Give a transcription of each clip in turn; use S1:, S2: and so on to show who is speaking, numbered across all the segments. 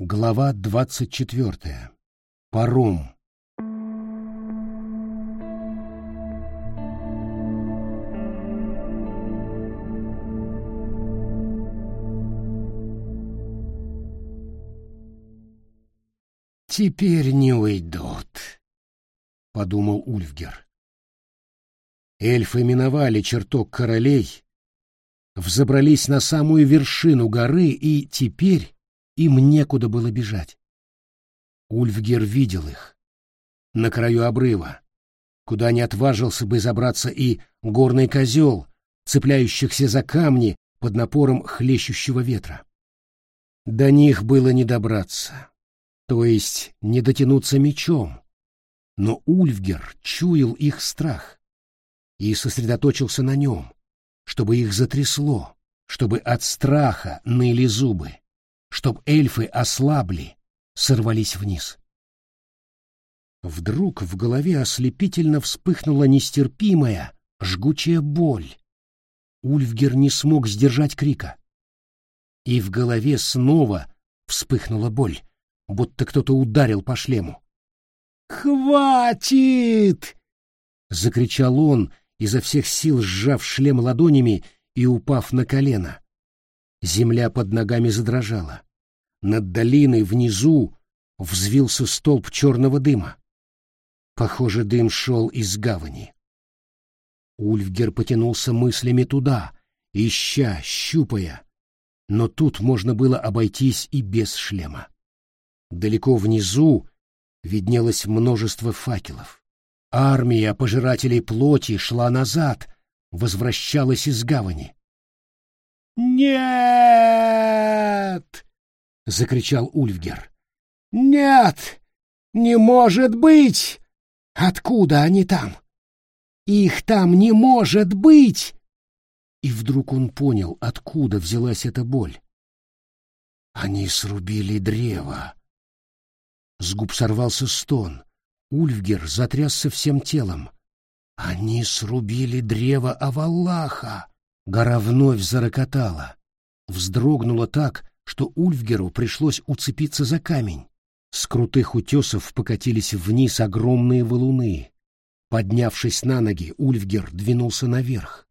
S1: Глава двадцать четвертая. Паром. «Теперь не уйдут», — подумал Ульфгер. Эльфы миновали чертог королей, взобрались на самую вершину горы и теперь им некуда было бежать. Ульфгер видел их. На краю обрыва, куда не отважился бы забраться и горный козел, цепляющихся за камни под напором хлещущего ветра. До них было не добраться то есть не дотянуться мечом. Но Ульфгер чуял их страх и сосредоточился на нем, чтобы их затрясло, чтобы от страха ныли зубы, чтобы эльфы ослабли, сорвались вниз. Вдруг в голове ослепительно вспыхнула нестерпимая, жгучая боль. Ульфгер не смог сдержать крика. И в голове снова вспыхнула боль, будто кто-то ударил по шлему. «Хватит!» — закричал он, изо всех сил сжав шлем ладонями и упав на колено. Земля под ногами задрожала. Над долиной внизу взвился столб черного дыма. Похоже, дым шел из гавани. Ульфгер потянулся мыслями туда, ища, щупая, но тут можно было обойтись и без шлема. Далеко внизу виднелось множество факелов. Армия пожирателей плоти шла назад, возвращалась из гавани. «Нет!» — закричал Ульфгер. «Нет! Не может быть! Откуда они там? Их там не может быть!» И вдруг он понял, откуда взялась эта боль. Они срубили древо, с губ сорвался стон. Ульфгер затрясся всем телом. Они срубили древо Аваллаха. Гора вновь зарокотала. Вздрогнула так, что Ульфгеру пришлось уцепиться за камень. С крутых утесов покатились вниз огромные валуны. Поднявшись на ноги, Ульфгер двинулся наверх.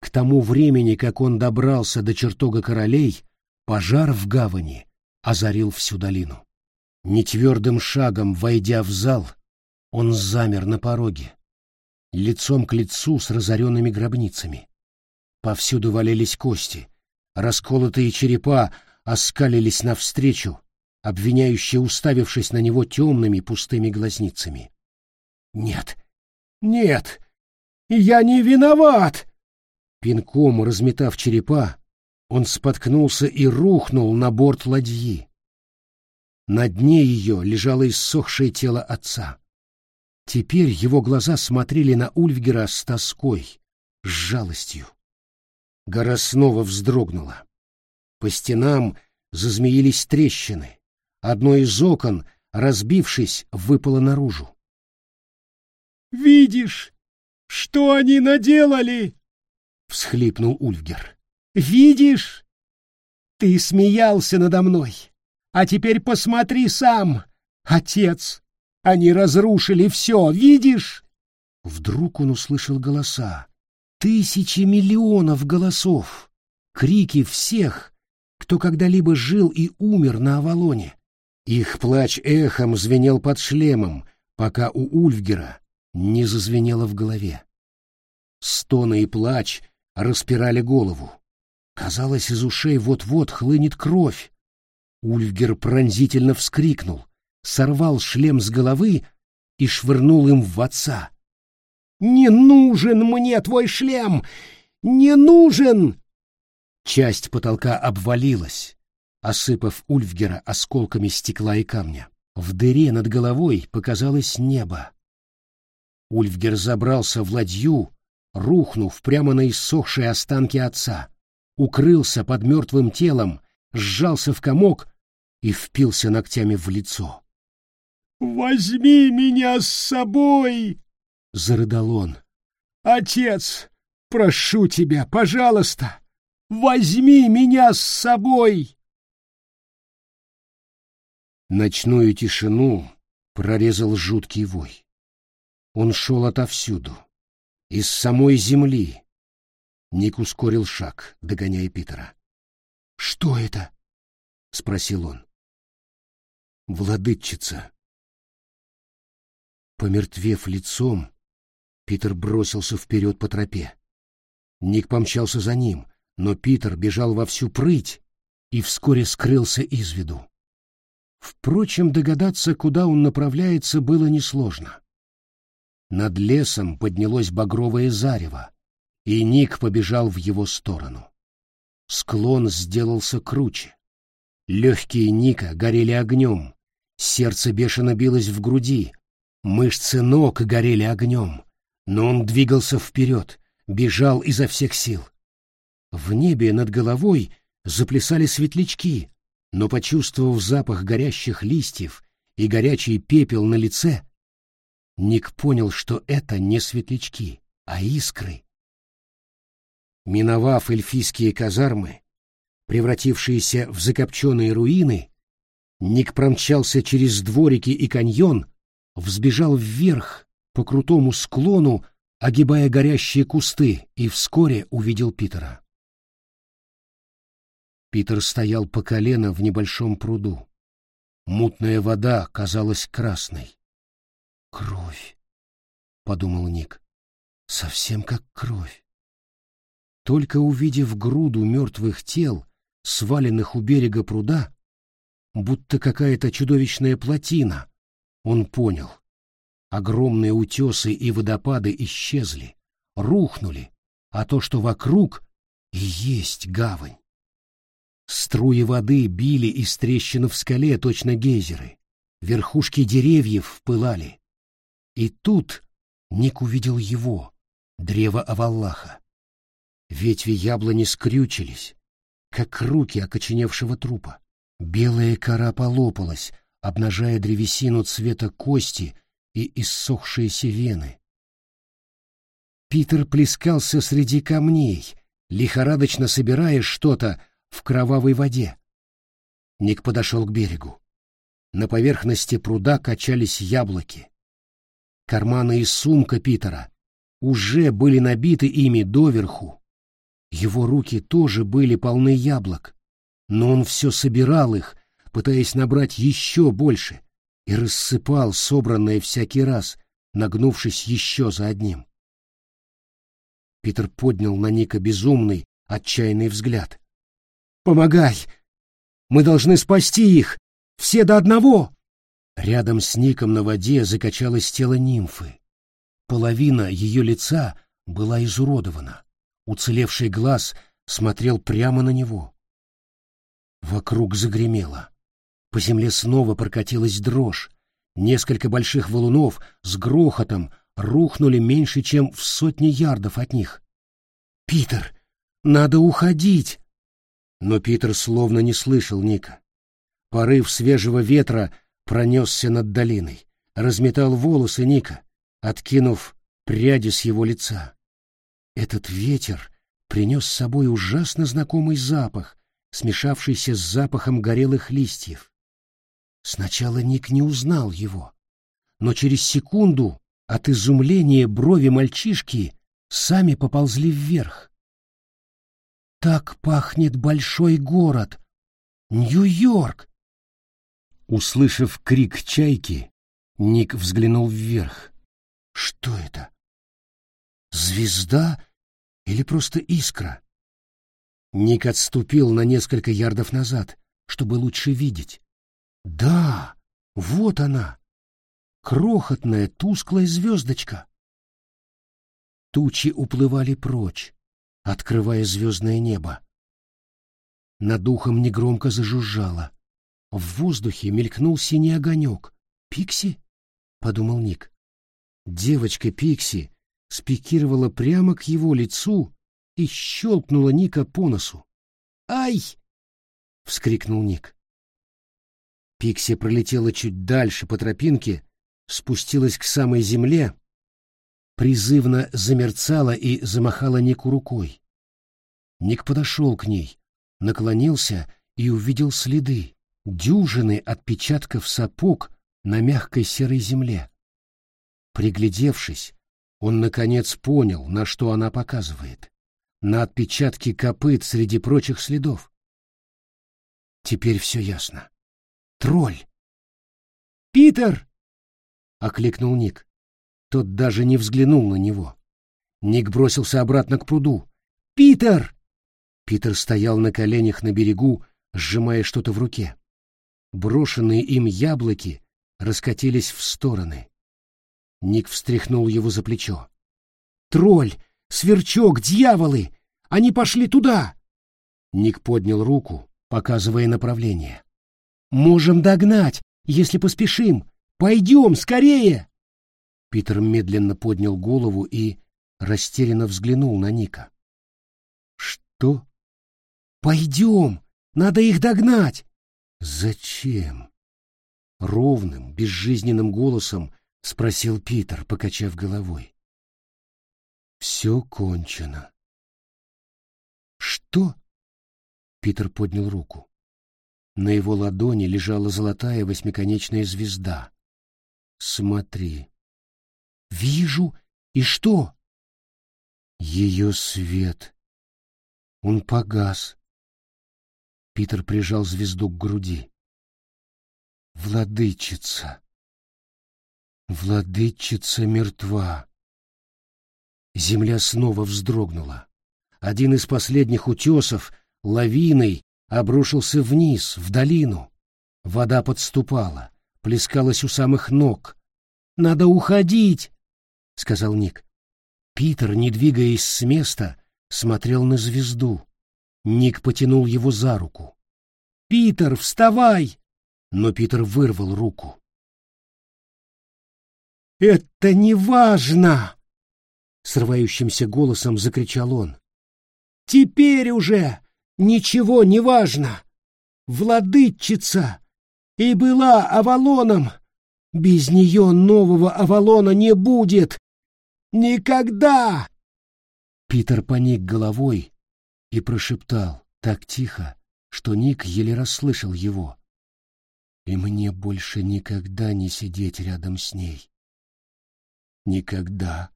S1: К тому времени, как он добрался до чертога королей, пожар в гавани озарил всю долину. Нетвердым шагом, войдя в зал, он замер на пороге, лицом к лицу с разоренными гробницами. Повсюду валялись кости, расколотые черепа оскалились навстречу, обвиняющие уставившись на него темными пустыми глазницами. «Нет! Нет! Я не виноват!» Пинком разметав черепа, он споткнулся и рухнул на борт ладьи. На дне ее лежало иссохшее тело отца. Теперь его глаза смотрели на Ульфгера с тоской, с жалостью. Гора снова вздрогнула. По стенам зазмеились трещины. Одно из окон, разбившись, выпало наружу. «Видишь, что они наделали?» — всхлипнул Ульфгер. «Видишь? Ты смеялся надо мной, а теперь посмотри сам, отец. Они разрушили все, видишь? Вдруг он услышал голоса. Тысячи миллионов голосов. Крики всех, кто когда-либо жил и умер на Авалоне. Их плач эхом звенел под шлемом, пока у Ульфгера не зазвенело в голове. Стоны и плач распирали голову. Казалось, из ушей вот-вот хлынет кровь. Ульфгер пронзительно вскрикнул, сорвал шлем с головы и швырнул им в отца. «Не нужен мне твой шлем! Не нужен!» Часть потолка обвалилась, осыпав Ульфгера осколками стекла и камня. В дыре над головой показалось небо. Ульфгер забрался в ладью, рухнув прямо на иссохшие останки отца, укрылся под мертвым телом сжался в комок и впился ногтями в лицо. «Возьми меня с собой!» — зарыдал он. «Отец, прошу тебя, пожалуйста, возьми меня с собой!» Ночную тишину прорезал жуткий вой. Он шел отовсюду, из самой земли. Ник ускорил шаг, догоняя Питера. «Что это?» — спросил он. «Владычица». Помертвев лицом, Питер бросился вперед по тропе. Ник помчался за ним, но Питер бежал во всю прыть и вскоре скрылся из виду. Впрочем, догадаться, куда он направляется, было несложно. Над лесом поднялось багровое зарево, и Ник побежал в его сторону. Склон сделался круче. Легкие Ника горели огнем, сердце бешено билось в груди, мышцы ног горели огнем, но он двигался вперед, бежал изо всех сил. В небе над головой заплясали светлячки, но, почувствовав запах горящих листьев и горячий пепел на лице, Ник понял, что это не светлячки, а искры. Миновав эльфийские казармы, превратившиеся в закопченные руины, Ник промчался через дворики и каньон, взбежал вверх по крутому склону, огибая горящие кусты, и вскоре увидел Питера. Питер стоял по колено в небольшом пруду. Мутная вода казалась красной. «Кровь», — подумал Ник, — «совсем как кровь». Только увидев груду мертвых тел, сваленных у берега пруда, будто какая-то чудовищная плотина, он понял. Огромные утесы и водопады исчезли, рухнули, а то, что вокруг, и есть гавань. Струи воды били из трещин в скале точно гейзеры. Верхушки деревьев пылали. И тут Ник увидел его, древо Аваллаха. Ветви яблони скрючились, как руки окоченевшего трупа. Белая кора полопалась, обнажая древесину цвета кости и иссохшиеся вены. Питер плескался среди камней, лихорадочно собирая что-то, в кровавой воде. Ник подошел к берегу. На поверхности пруда качались яблоки. Карманы и сумка Питера уже были набиты ими доверху. Его руки тоже были полны яблок, но он все собирал их, пытаясь набрать еще больше, и рассыпал собранное всякий раз, нагнувшись еще за одним. Питер поднял на Ника безумный, отчаянный взгляд. Помогай! Мы должны спасти их! Все до одного!» Рядом с Ником на воде закачалось тело нимфы. Половина ее лица была изуродована. Уцелевший глаз смотрел прямо на него. Вокруг загремело. По земле снова прокатилась дрожь. Несколько больших валунов с грохотом рухнули меньше, чем в сотни ярдов от них. «Питер, надо уходить!» Но Питер словно не слышал Ника. Порыв свежего ветра пронесся над долиной, разметал волосы Ника, откинув пряди с его лица. Этот ветер принес с собой ужасно знакомый запах, смешавшийся с запахом горелых листьев. Сначала Ник не узнал его, но через секунду от изумления брови мальчишки сами поползли вверх. Так пахнет большой город. Нью-Йорк. Услышав крик чайки, Ник взглянул вверх. Что это? Звезда или просто искра? Ник отступил на несколько ярдов назад, чтобы лучше видеть. Да, вот она. Крохотная тусклая звездочка. Тучи уплывали прочь открывая звездное небо. Над ухом негромко зажужжало. В воздухе мелькнул синий огонек. «Пикси?» — подумал Ник. Девочка Пикси спикировала прямо к его лицу и щелкнула Ника по носу. «Ай!» — вскрикнул Ник. Пикси пролетела чуть дальше по тропинке, спустилась к самой земле призывно замерцала и замахала Нику рукой. Ник подошел к ней, наклонился и увидел следы. дюжины отпечатков сапог на мягкой серой земле. Приглядевшись, он наконец понял, на что она показывает. На отпечатки копыт среди прочих следов. Теперь все ясно. Тролль. «Питер!» — окликнул Ник. Тот даже не взглянул на него. Ник бросился обратно к пруду. «Питер!» Питер стоял на коленях на берегу, сжимая что-то в руке. Брошенные им яблоки раскатились в стороны. Ник встряхнул его за плечо. «Тролль! Сверчок! Дьяволы! Они пошли туда!» Ник поднял руку, показывая направление. «Можем догнать, если поспешим! Пойдем, скорее!» Питер медленно поднял голову и растерянно взглянул на Ника. «Что?» «Пойдем! Надо их догнать!» «Зачем?» Ровным, безжизненным голосом спросил Питер, покачав головой. Все кончено. Что? Питер поднял руку. На его ладони лежала золотая восьмиконечная звезда. Смотри. Вижу. И что? Ее свет. Он погас. Питер прижал звезду к груди. Владычица. Владычица мертва. Земля снова вздрогнула. Один из последних утесов лавиной обрушился вниз, в долину. Вода подступала, плескалась у самых ног. «Надо уходить!» — сказал Ник. Питер, не двигаясь с места, смотрел на звезду. Ник потянул его за руку. «Питер, вставай!» Но Питер вырвал руку. «Это не важно!» — срывающимся голосом закричал он. «Теперь уже ничего не важно! Владычица и была Авалоном! Без нее нового Авалона не будет! Никогда!» Питер поник головой и прошептал так тихо, что Ник еле расслышал его. «И мне больше никогда не сидеть рядом с ней». Никогда.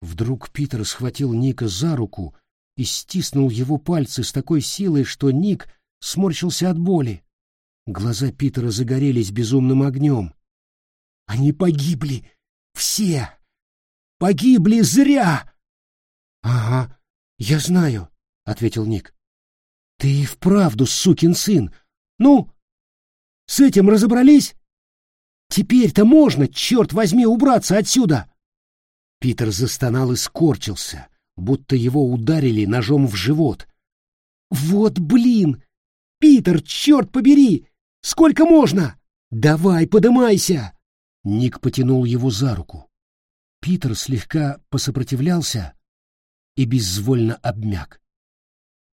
S1: Вдруг Питер схватил Ника за руку и стиснул его пальцы с такой силой, что Ник сморщился от боли. Глаза Питера загорелись безумным огнем. «Они погибли! Все! Погибли зря!» «Ага, я знаю», — ответил Ник. «Ты и вправду сукин сын! Ну, с этим разобрались?» Теперь-то можно, черт возьми, убраться отсюда!» Питер застонал и скорчился, будто его ударили ножом в живот. «Вот блин! Питер, черт побери! Сколько можно? Давай, подымайся!» Ник потянул его за руку. Питер слегка посопротивлялся и безвольно обмяк.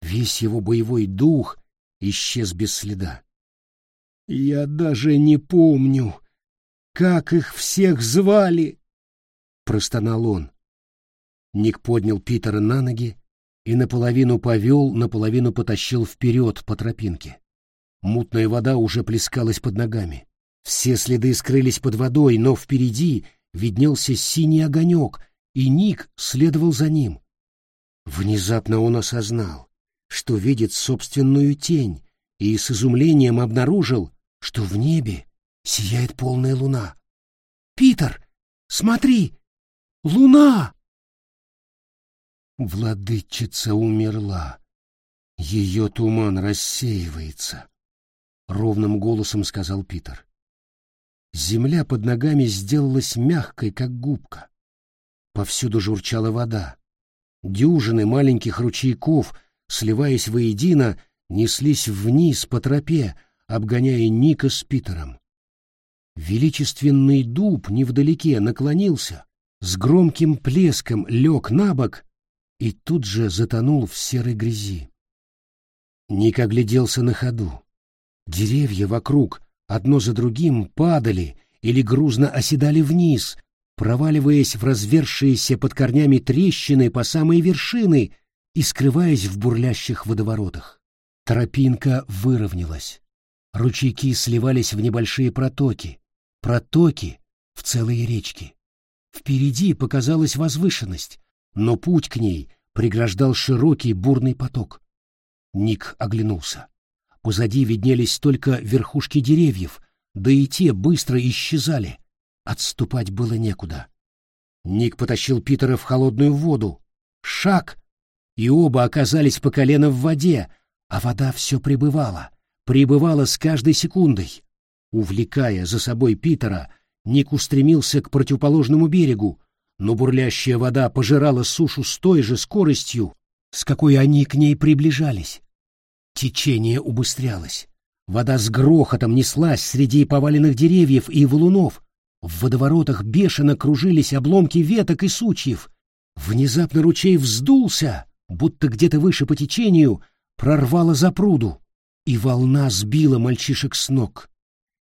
S1: Весь его боевой дух исчез без следа. «Я даже не помню, как их всех звали? простонал он. Ник поднял Питера на ноги и наполовину повел, наполовину потащил вперед по тропинке. Мутная вода уже плескалась под ногами. Все следы скрылись под водой, но впереди виднелся синий огонек, и Ник следовал за ним. Внезапно он осознал, что видит собственную тень, и с изумлением обнаружил, что в небе сияет полная луна. «Питер, смотри! Луна!» Владычица умерла. Ее туман рассеивается, — ровным голосом сказал Питер. Земля под ногами сделалась мягкой, как губка. Повсюду журчала вода. Дюжины маленьких ручейков, сливаясь воедино, неслись вниз по тропе, обгоняя Ника с Питером. Величественный дуб невдалеке наклонился, с громким плеском лег на бок и тут же затонул в серой грязи. Ник огляделся на ходу. Деревья вокруг одно за другим падали или грузно оседали вниз, проваливаясь в развершиеся под корнями трещины по самой вершины и скрываясь в бурлящих водоворотах. Тропинка выровнялась. Ручейки сливались в небольшие протоки, протоки в целые речки. Впереди показалась возвышенность, но путь к ней преграждал широкий бурный поток. Ник оглянулся. Позади виднелись только верхушки деревьев, да и те быстро исчезали. Отступать было некуда. Ник потащил Питера в холодную воду. Шаг, и оба оказались по колено в воде, а вода все прибывала, прибывала с каждой секундой. Увлекая за собой Питера, Ник устремился к противоположному берегу, но бурлящая вода пожирала сушу с той же скоростью, с какой они к ней приближались. Течение убыстрялось. Вода с грохотом неслась среди поваленных деревьев и валунов. В водоворотах бешено кружились обломки веток и сучьев. Внезапно ручей вздулся, будто где-то выше по течению прорвало запруду, и волна сбила мальчишек с ног.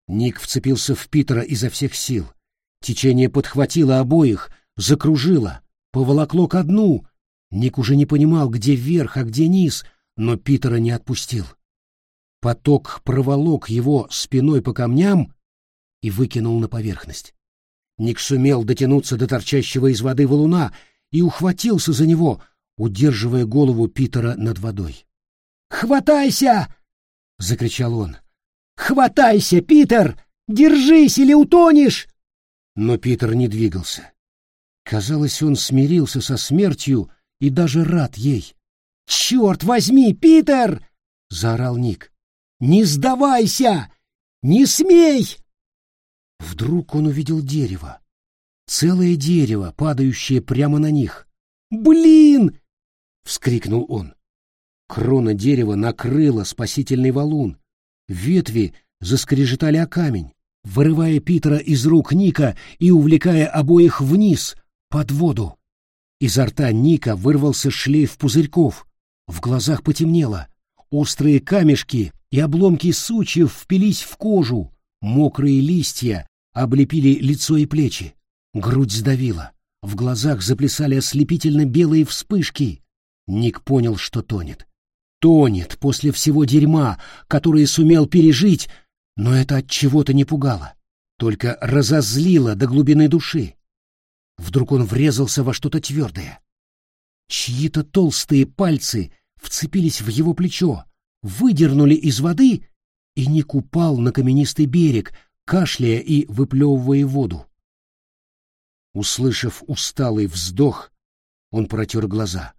S1: Ник вцепился в Питера изо всех сил. Течение подхватило обоих, закружило, поволокло ко дну. Ник уже не понимал, где верх, а где низ, но Питера не отпустил. Поток проволок его спиной по камням и выкинул на поверхность. Ник сумел дотянуться до торчащего из воды валуна и ухватился за него, удерживая голову Питера над водой. «Хватайся!» — закричал он. «Хватайся, Питер! Держись или утонешь!» Но Питер не двигался. Казалось, он смирился со смертью и даже рад ей. «Черт возьми, Питер!» — заорал Ник. «Не сдавайся! Не смей!» Вдруг он увидел дерево. Целое дерево, падающее прямо на них. «Блин!» — вскрикнул он. Крона дерева накрыла спасительный валун. Ветви заскрежетали о камень, вырывая Питера из рук Ника и увлекая обоих вниз, под воду. Изо рта Ника вырвался шлейф пузырьков. В глазах потемнело. Острые камешки и обломки сучьев впились в кожу. Мокрые листья облепили лицо и плечи. Грудь сдавила. В глазах заплясали ослепительно белые вспышки. Ник понял, что тонет тонет после всего дерьма, которое сумел пережить, но это от чего-то не пугало, только разозлило до глубины души. Вдруг он врезался во что-то твердое. Чьи-то толстые пальцы вцепились в его плечо, выдернули из воды, и Ник упал на каменистый берег, кашляя и выплевывая воду. Услышав усталый вздох, он протер глаза.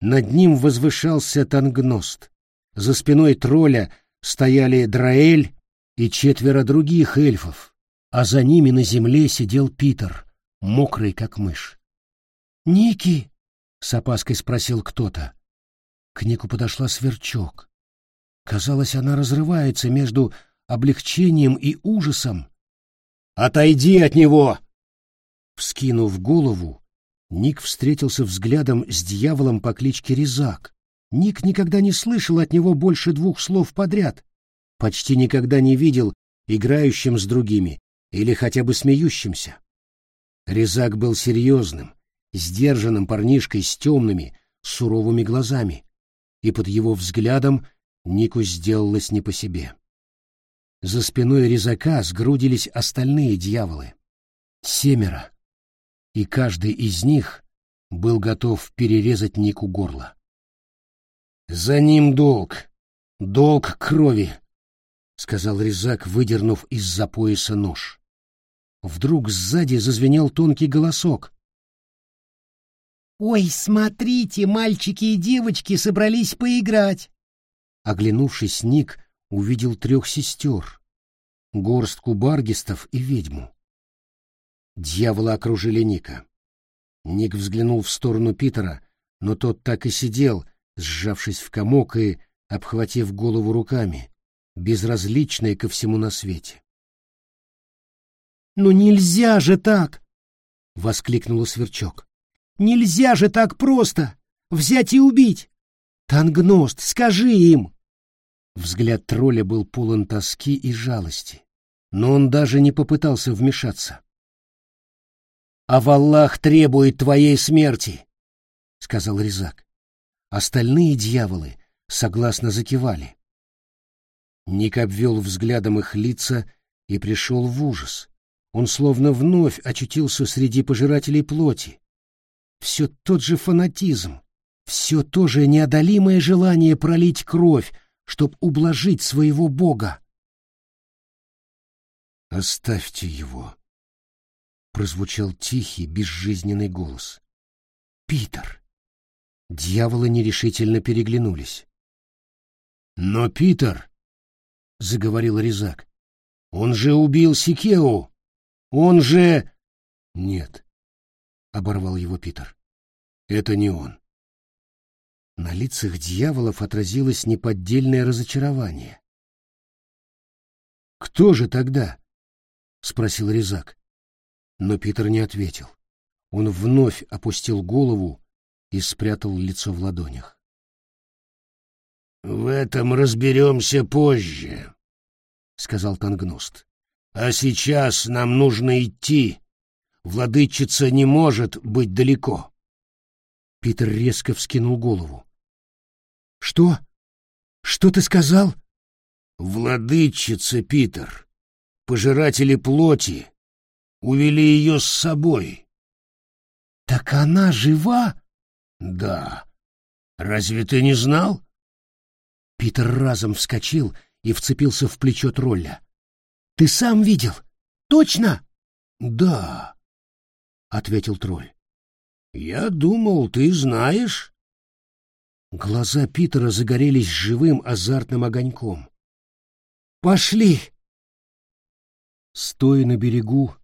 S1: Над ним возвышался Тангност. За спиной тролля стояли Драэль и четверо других эльфов, а за ними на земле сидел Питер, мокрый как мышь. «Ники?» — с опаской спросил кто-то. К Нику подошла сверчок. Казалось, она разрывается между облегчением и ужасом. «Отойди от него!» Вскинув голову, Ник встретился взглядом с дьяволом по кличке Резак. Ник никогда не слышал от него больше двух слов подряд, почти никогда не видел играющим с другими или хотя бы смеющимся. Резак был серьезным, сдержанным парнишкой с темными, суровыми глазами, и под его взглядом Нику сделалось не по себе. За спиной Резака сгрудились остальные дьяволы. Семеро и каждый из них был готов перерезать Нику горло. «За ним долг! Долг крови!» — сказал Резак, выдернув из-за пояса нож. Вдруг сзади зазвенел тонкий голосок. «Ой, смотрите, мальчики и девочки собрались поиграть!» Оглянувшись, Ник увидел трех сестер, горстку баргистов и ведьму. Дьяволы окружили Ника. Ник взглянул в сторону Питера, но тот так и сидел, сжавшись в комок и обхватив голову руками, безразличный ко всему на свете. «Ну нельзя же так!» — воскликнула Сверчок. «Нельзя же так просто! Взять и убить! Тангност, скажи им!» Взгляд тролля был полон тоски и жалости, но он даже не попытался вмешаться а Валлах требует твоей смерти, — сказал Резак. Остальные дьяволы согласно закивали. Ник обвел взглядом их лица и пришел в ужас. Он словно вновь очутился среди пожирателей плоти. Все тот же фанатизм, все то же неодолимое желание пролить кровь, чтоб ублажить своего бога. «Оставьте его», — прозвучал тихий, безжизненный голос. «Питер!» Дьяволы нерешительно переглянулись. «Но Питер!» — заговорил Резак. «Он же убил Сикеу! Он же...» «Нет», — оборвал его Питер. «Это не он». На лицах дьяволов отразилось неподдельное разочарование. «Кто же тогда?» — спросил Резак. Но Питер не ответил. Он вновь опустил голову и спрятал лицо в ладонях. «В этом разберемся позже», — сказал Тангност. «А сейчас нам нужно идти. Владычица не может быть далеко». Питер резко вскинул голову. «Что? Что ты сказал?» «Владычица, Питер, пожиратели плоти, увели ее с собой». «Так она жива?» «Да. Разве ты не знал?» Питер разом вскочил и вцепился в плечо тролля. «Ты сам видел? Точно?» «Да», — ответил тролль. «Я думал, ты знаешь». Глаза Питера загорелись живым азартным огоньком. «Пошли!» Стоя на берегу,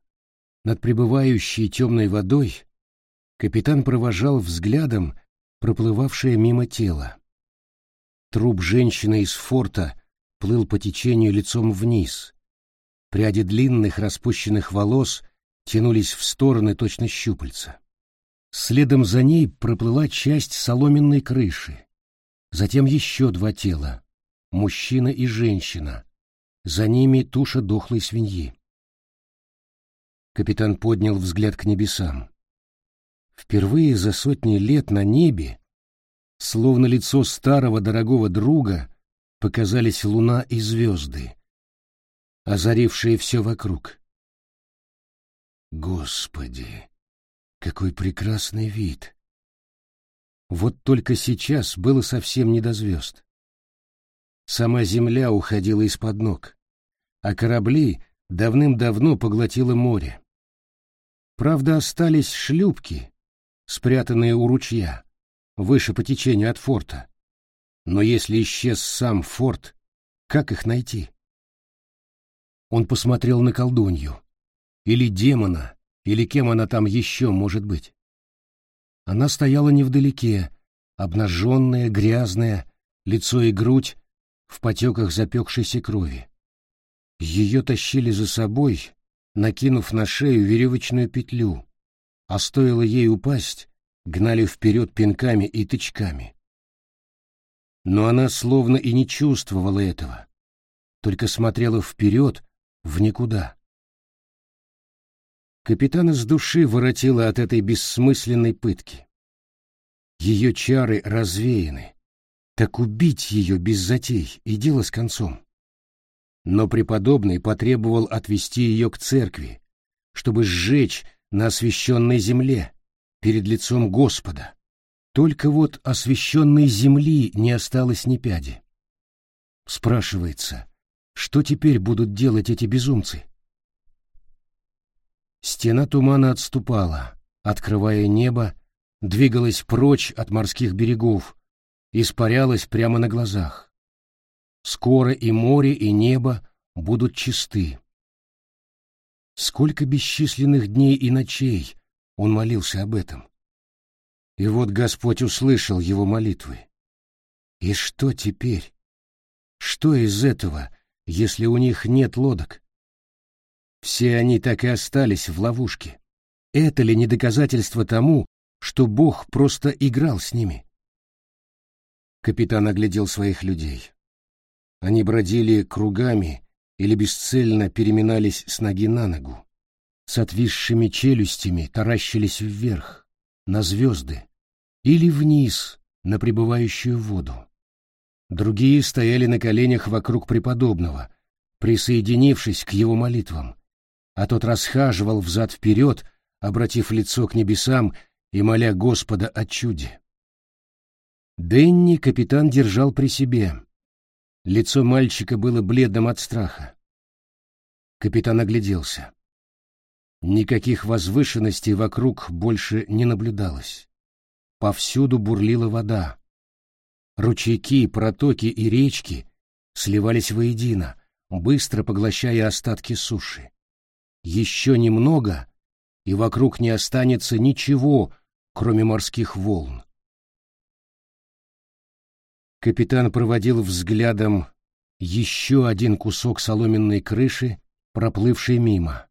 S1: над пребывающей темной водой, капитан провожал взглядом проплывавшее мимо тело. Труп женщины из форта плыл по течению лицом вниз. Пряди длинных распущенных волос тянулись в стороны точно щупальца. Следом за ней проплыла часть соломенной крыши. Затем еще два тела — мужчина и женщина. За ними туша дохлой свиньи. Капитан поднял взгляд к небесам. Впервые за сотни лет на небе словно лицо старого дорогого друга, показались луна и звезды, озарившие все вокруг. Господи, какой прекрасный вид! Вот только сейчас было совсем не до звезд. Сама земля уходила из-под ног, а корабли давным-давно поглотило море. Правда, остались шлюпки, спрятанные у ручья, выше по течению от форта. Но если исчез сам форт, как их найти? Он посмотрел на колдунью. Или демона, или кем она там еще может быть. Она стояла невдалеке, обнаженная, грязная, лицо и грудь в потеках запекшейся крови. Ее тащили за собой, накинув на шею веревочную петлю, а стоило ей упасть, гнали вперед пинками и тычками. Но она словно и не чувствовала этого, только смотрела вперед, в никуда. Капитан из души воротила от этой бессмысленной пытки. Ее чары развеяны. Так убить ее без затей и дело с концом. Но преподобный потребовал отвести ее к церкви, чтобы сжечь на освященной земле, перед лицом Господа. Только вот освященной земли не осталось ни пяди. Спрашивается, что теперь будут делать эти безумцы? Стена тумана отступала, открывая небо, двигалась прочь от морских берегов, испарялась прямо на глазах. Скоро и море, и небо будут чисты. Сколько бесчисленных дней и ночей он молился об этом. И вот Господь услышал его молитвы. И что теперь? Что из этого, если у них нет лодок? Все они так и остались в ловушке. Это ли не доказательство тому, что Бог просто играл с ними? Капитан оглядел своих людей. Они бродили кругами или бесцельно переминались с ноги на ногу с отвисшими челюстями таращились вверх, на звезды, или вниз, на пребывающую воду. Другие стояли на коленях вокруг преподобного, присоединившись к его молитвам, а тот расхаживал взад-вперед, обратив лицо к небесам и моля Господа о чуде. Дэнни капитан держал при себе. Лицо мальчика было бледным от страха. Капитан огляделся. Никаких возвышенностей вокруг больше не наблюдалось. Повсюду бурлила вода. Ручейки, протоки и речки сливались воедино, быстро поглощая остатки суши. Еще немного, и вокруг не останется ничего, кроме морских волн. Капитан проводил взглядом еще один кусок соломенной крыши, проплывший мимо.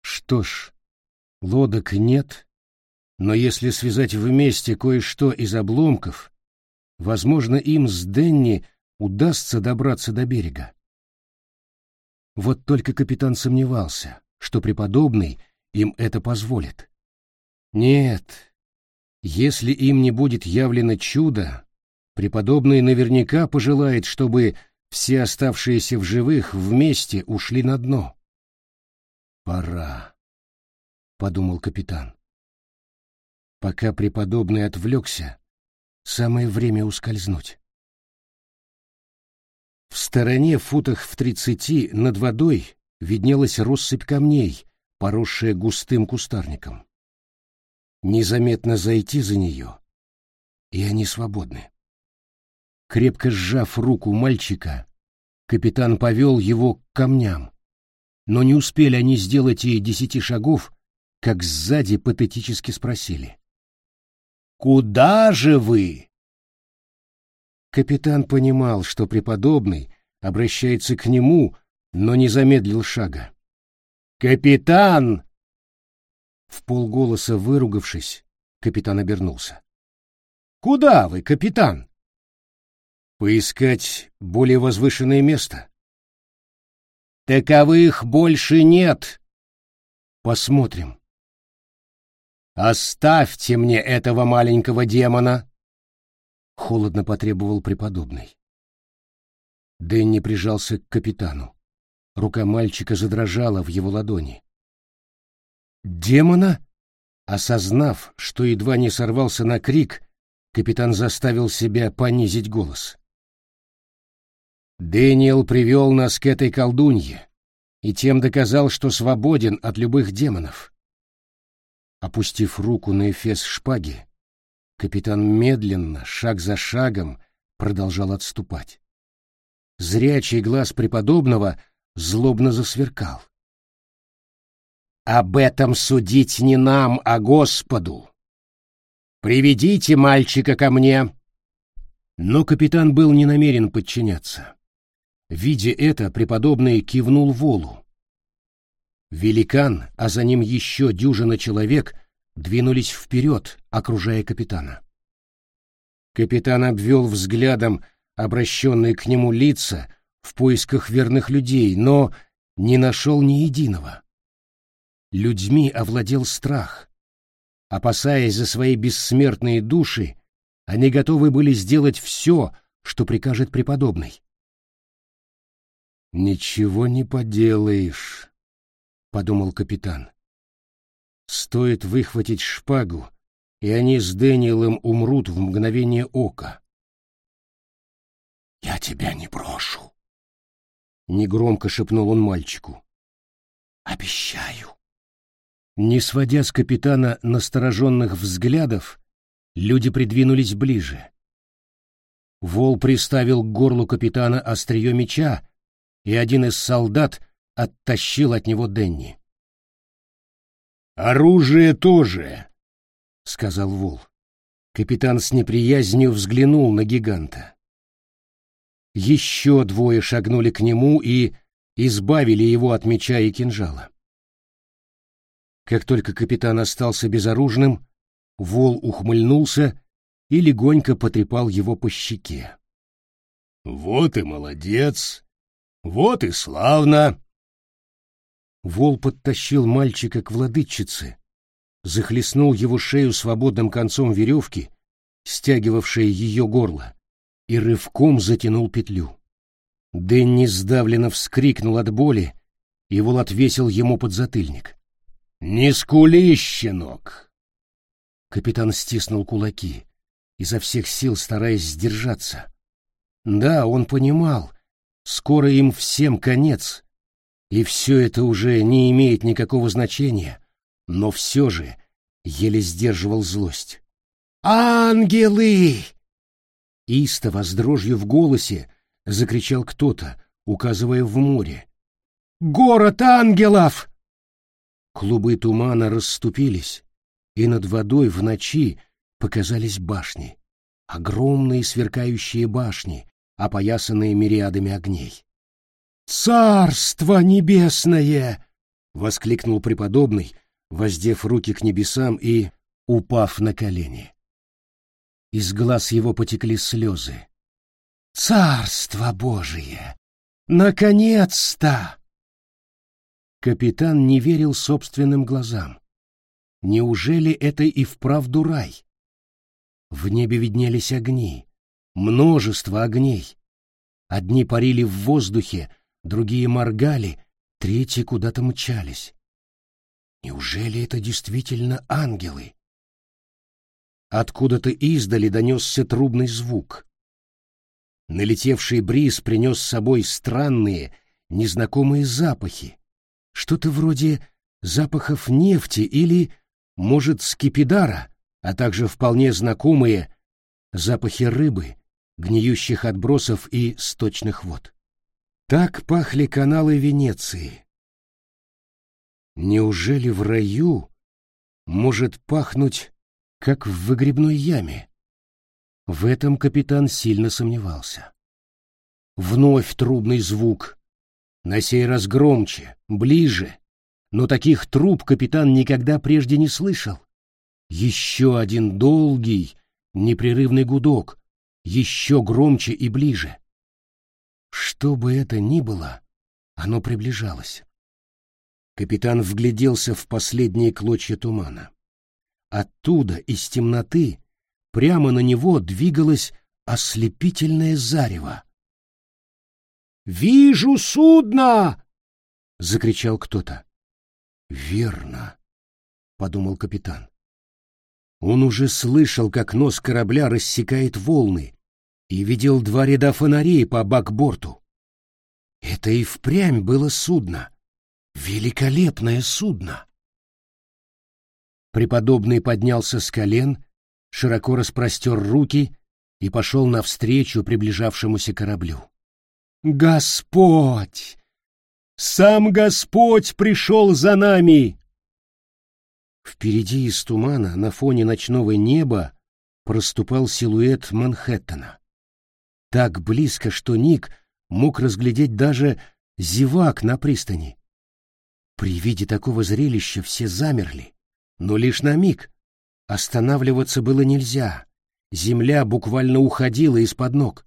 S1: Что ж, лодок нет, но если связать вместе кое-что из обломков, возможно, им с Денни удастся добраться до берега. Вот только капитан сомневался, что преподобный им это позволит. Нет, если им не будет явлено чудо, преподобный наверняка пожелает, чтобы все оставшиеся в живых вместе ушли на дно. «Пора», — подумал капитан. Пока преподобный отвлекся, самое время ускользнуть. В стороне, футах в тридцати, над водой виднелась россыпь камней, поросшая густым кустарником. Незаметно зайти за нее, и они свободны. Крепко сжав руку мальчика, капитан повел его к камням. Но не успели они сделать и десяти шагов, как сзади патетически спросили. «Куда же вы?» Капитан понимал, что преподобный обращается к нему, но не замедлил шага. «Капитан!» В полголоса выругавшись, капитан обернулся. «Куда вы, капитан?» Поискать более возвышенное место? Таковых больше нет. Посмотрим. Оставьте мне этого маленького демона, холодно потребовал преподобный. Дэнни прижался к капитану. Рука мальчика задрожала в его ладони. «Демона?» Осознав, что едва не сорвался на крик, капитан заставил себя понизить голос. Дэниел привел нас к этой колдунье и тем доказал, что свободен от любых демонов. Опустив руку на эфес шпаги, капитан медленно, шаг за шагом, продолжал отступать. Зрячий глаз преподобного злобно засверкал. «Об этом судить не нам, а Господу! Приведите мальчика ко мне!» Но капитан был не намерен подчиняться. Видя это, преподобный кивнул волу. Великан, а за ним еще дюжина человек, двинулись вперед, окружая капитана. Капитан обвел взглядом обращенные к нему лица в поисках верных людей, но не нашел ни единого. Людьми овладел страх. Опасаясь за свои бессмертные души, они готовы были сделать все, что прикажет преподобный. «Ничего не поделаешь», — подумал капитан. «Стоит выхватить шпагу, и они с Дэниелом умрут в мгновение ока». «Я тебя не брошу», — негромко шепнул он мальчику. «Обещаю». Не сводя с капитана настороженных взглядов, люди придвинулись ближе. Вол приставил к горлу капитана острие меча, и один из солдат оттащил от него Денни. «Оружие тоже», — сказал Вол. Капитан с неприязнью взглянул на гиганта. Еще двое шагнули к нему и избавили его от меча и кинжала. Как только капитан остался безоружным, Вол ухмыльнулся и легонько потрепал его по щеке. «Вот и молодец! Вот и славно. Вол подтащил мальчика к владычице, захлестнул его шею свободным концом веревки, стягивавшей ее горло, и рывком затянул петлю. Дэнни сдавленно вскрикнул от боли, и Вол отвесил ему подзатыльник. «Не скули, щенок!» Капитан стиснул кулаки, изо всех сил стараясь сдержаться. Да, он понимал, скоро им всем конец, и все это уже не имеет никакого значения, но все же еле сдерживал злость. «Ангелы!» Истово с дрожью в голосе закричал кто-то, указывая в море. «Город ангелов!» Клубы тумана расступились, и над водой в ночи показались башни. Огромные сверкающие башни, опоясанные мириадами огней. «Царство небесное!» — воскликнул преподобный, воздев руки к небесам и упав на колени. Из глаз его потекли слезы. «Царство Божие! Наконец-то!» Капитан не верил собственным глазам. Неужели это и вправду рай? В небе виднелись огни, множество огней. Одни парили в воздухе, другие моргали, третьи куда-то мчались. Неужели это действительно ангелы? Откуда-то издали донесся трубный звук. Налетевший бриз принес с собой странные, незнакомые запахи. Что-то вроде запахов нефти или, может, скипидара, а также вполне знакомые запахи рыбы, гниющих отбросов и сточных вод. Так пахли каналы Венеции. Неужели в раю может пахнуть как в выгребной яме. В этом капитан сильно сомневался. Вновь трубный звук. На сей раз громче, ближе. Но таких труб капитан никогда прежде не слышал. Еще один долгий, непрерывный гудок, еще громче и ближе. Что бы это ни было, оно приближалось. Капитан вгляделся в последние клочья тумана. Оттуда, из темноты, прямо на него двигалось ослепительное зарево. «Вижу судно!» — закричал кто-то. «Верно», — подумал капитан. Он уже слышал, как нос корабля рассекает волны, и видел два ряда фонарей по бакборту. Это и впрямь было судно. Великолепное судно. Преподобный поднялся с колен, широко распростер руки и пошел навстречу приближавшемуся кораблю. «Господь! Сам Господь пришел за нами!» Впереди из тумана на фоне ночного неба проступал силуэт Манхэттена. Так близко, что Ник мог разглядеть даже зевак на пристани. При виде такого зрелища все замерли но лишь на миг. Останавливаться было нельзя. Земля буквально уходила из-под ног.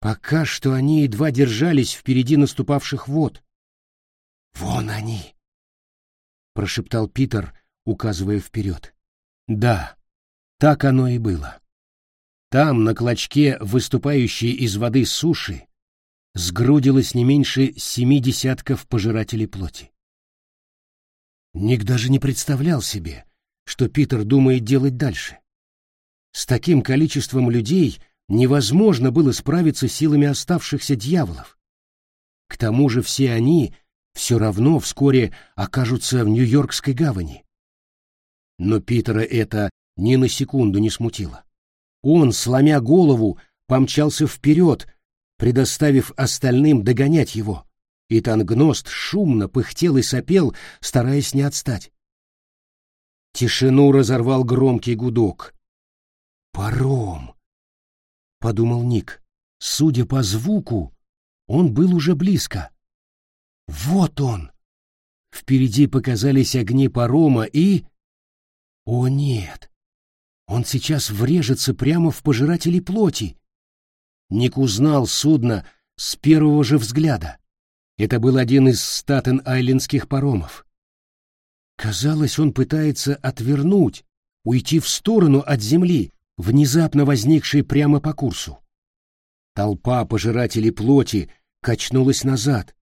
S1: Пока что они едва держались впереди наступавших вод. «Вон они!» — прошептал Питер, указывая вперед. «Да, так оно и было. Там, на клочке, выступающей из воды суши, сгрудилось не меньше семи десятков пожирателей плоти. Ник даже не представлял себе, что Питер думает делать дальше. С таким количеством людей невозможно было справиться силами оставшихся дьяволов. К тому же все они все равно вскоре окажутся в Нью-Йоркской гавани. Но Питера это ни на секунду не смутило. Он, сломя голову, помчался вперед, предоставив остальным догонять его и Тангност шумно пыхтел и сопел, стараясь не отстать. Тишину разорвал громкий гудок. «Паром!» — подумал Ник. Судя по звуку, он был уже близко. «Вот он!» Впереди показались огни парома и... О нет! Он сейчас врежется прямо в пожирателей плоти. Ник узнал судно с первого же взгляда. Это был один из статен-айлендских паромов. Казалось, он пытается отвернуть, уйти в сторону от земли, внезапно возникший прямо по курсу. Толпа пожирателей плоти качнулась назад,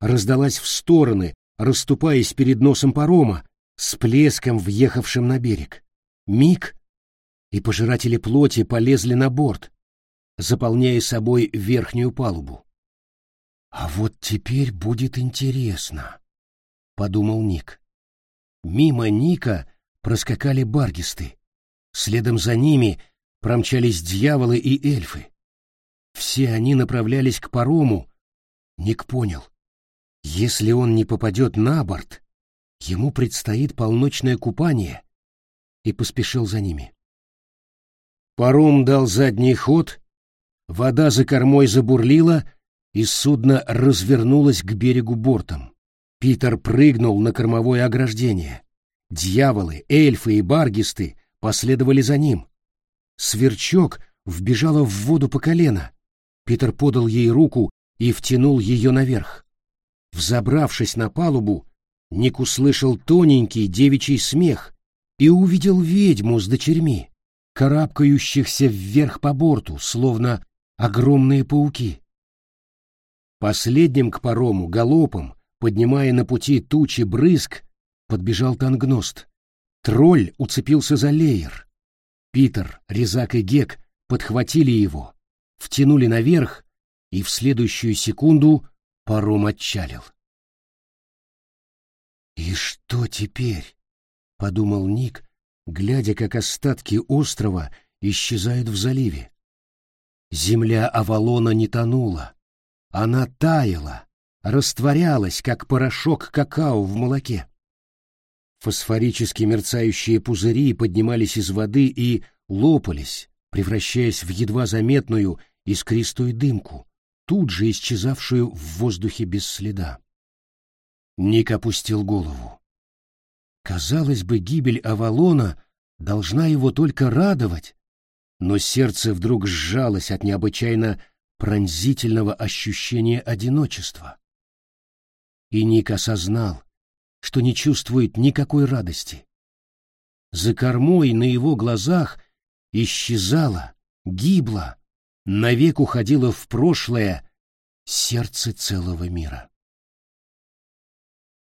S1: раздалась в стороны, расступаясь перед носом парома, с плеском въехавшим на берег. Миг, и пожиратели плоти полезли на борт, заполняя собой верхнюю палубу. «А вот теперь будет интересно», — подумал Ник. Мимо Ника проскакали баргисты. Следом за ними промчались дьяволы и эльфы. Все они направлялись к парому. Ник понял. Если он не попадет на борт, ему предстоит полночное купание, и поспешил за ними. Паром дал задний ход, вода за кормой забурлила, и судно развернулось к берегу бортом. Питер прыгнул на кормовое ограждение. Дьяволы, эльфы и баргисты последовали за ним. Сверчок вбежала в воду по колено. Питер подал ей руку и втянул ее наверх. Взобравшись на палубу, Ник услышал тоненький девичий смех и увидел ведьму с дочерьми, карабкающихся вверх по борту, словно огромные пауки. Последним к парому, галопом, поднимая на пути тучи брызг, подбежал тангност. Тролль уцепился за леер. Питер, Резак и Гек подхватили его, втянули наверх, и в следующую секунду паром отчалил. «И что теперь?» — подумал Ник, глядя, как остатки острова исчезают в заливе. Земля Авалона не тонула. Она таяла, растворялась, как порошок какао в молоке. Фосфорически мерцающие пузыри поднимались из воды и лопались, превращаясь в едва заметную искристую дымку, тут же исчезавшую в воздухе без следа. Ник опустил голову. Казалось бы, гибель Авалона должна его только радовать, но сердце вдруг сжалось от необычайно пронзительного ощущения одиночества. И Ник осознал, что не чувствует никакой радости. За кормой на его глазах исчезало, гибло, навек уходило в прошлое сердце целого мира.